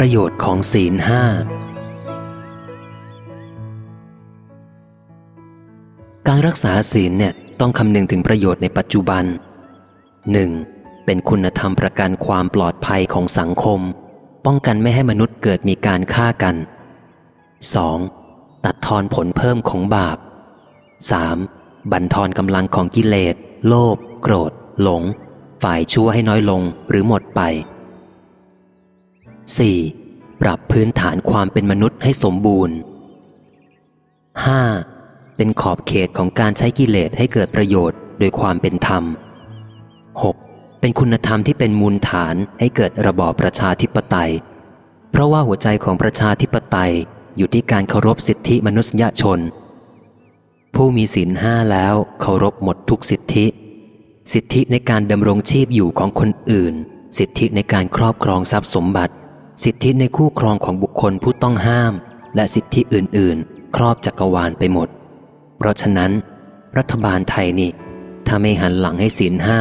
ประโยชน์ของศีลห้าการรักษาศีลเนี่ยต้องคำนึงถึงประโยชน์ในปัจจุบัน 1. เป็นคุณธรรมประกันความปลอดภัยของสังคม ป้องกันไม่ให้มนุษย์เกิดมีการฆ่ากัน 2. ตัดทอนผลเพิ่มของบาป 3. บั่นทอนกำลังของกิเลส โลภ โกรธ หลง ฝ่ายชั่วให้น้อยลงหรือหมดไป 4. ปรับพื้นฐานความเป็นมนุษย์ให้สมบูรณ์ 5. เป็นขอบเขตของการใช้กิเลสให้เกิดประโยชน์โดยความเป็นธรรม 6. เป็นคุณธรรมที่เป็นมูลฐานให้เกิดระบอบประชาธิปไตย เพราะว่าหัวใจของประชาธิปไตยอยู่ที่การเคารพสิทธิมนุษยชน ผู้มีศีลห้าแล้วเคารพหมดทุกสิทธิ สิทธิในการดำรงชีพอยู่ของคนอื่น สิทธิในการครอบครองทรัพย์สมบัติ สิทธิในคู่ครองของบุคคลผู้ต้องห้าม และสิทธิอื่น ๆ ครอบจักรวาลไปหมด เพราะฉะนั้น รัฐบาลไทยนี่ ถ้าไม่หันหลังให้ศีลห้า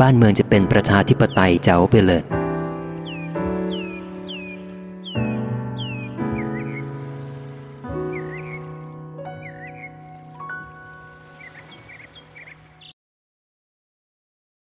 บ้านเมืองจะเป็นประชาธิปไตยเจ้าไปเลย